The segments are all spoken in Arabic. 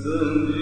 the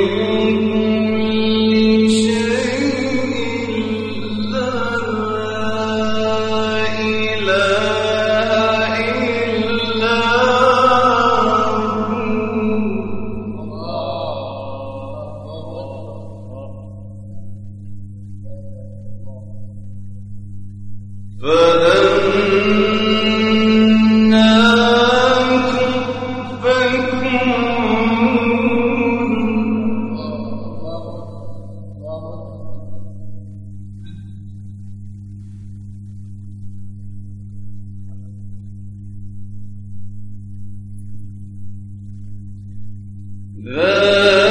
The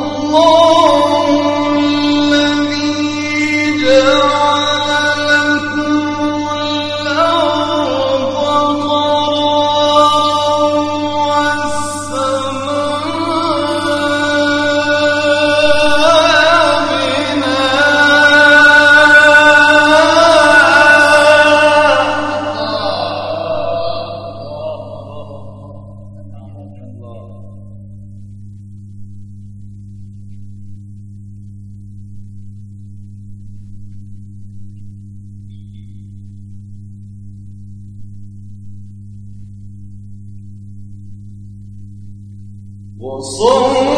Vós sois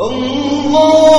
الله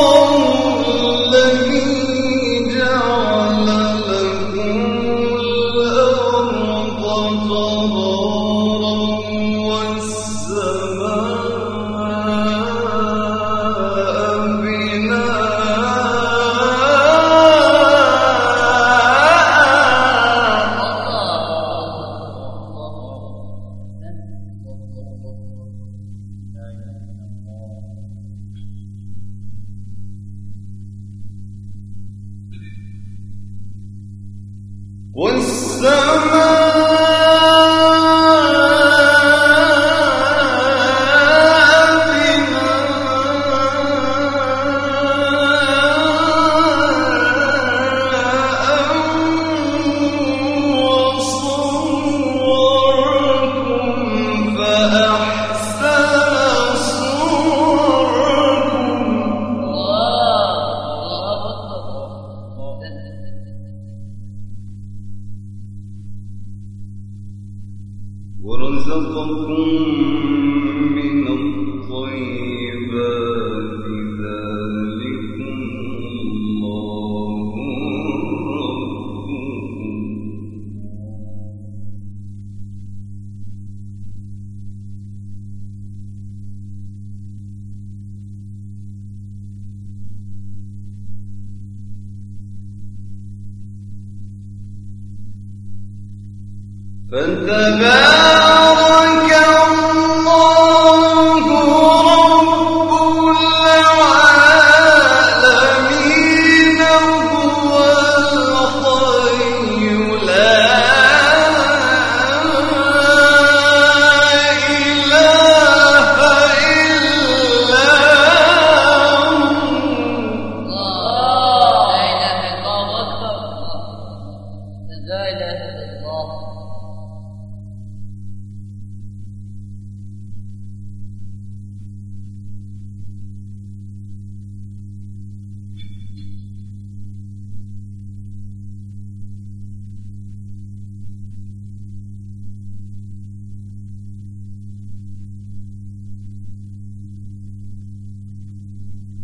the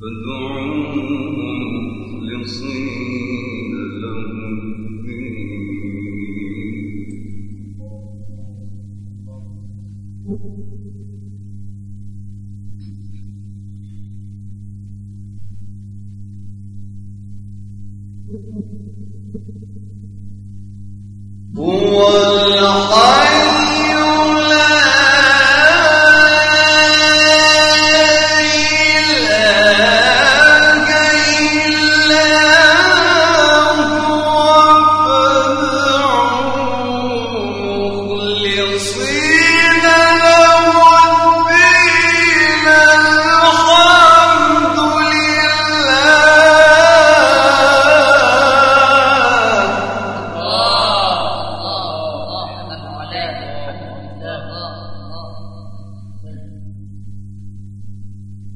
فادعوه مخلصين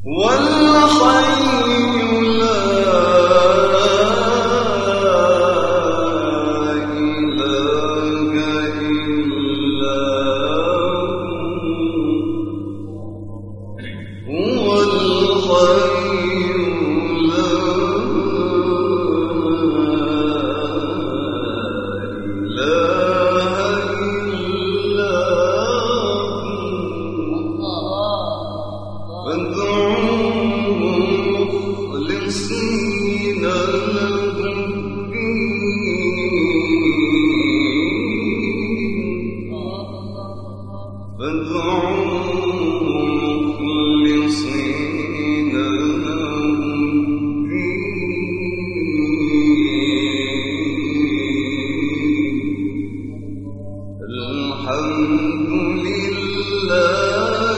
One الحمد لله.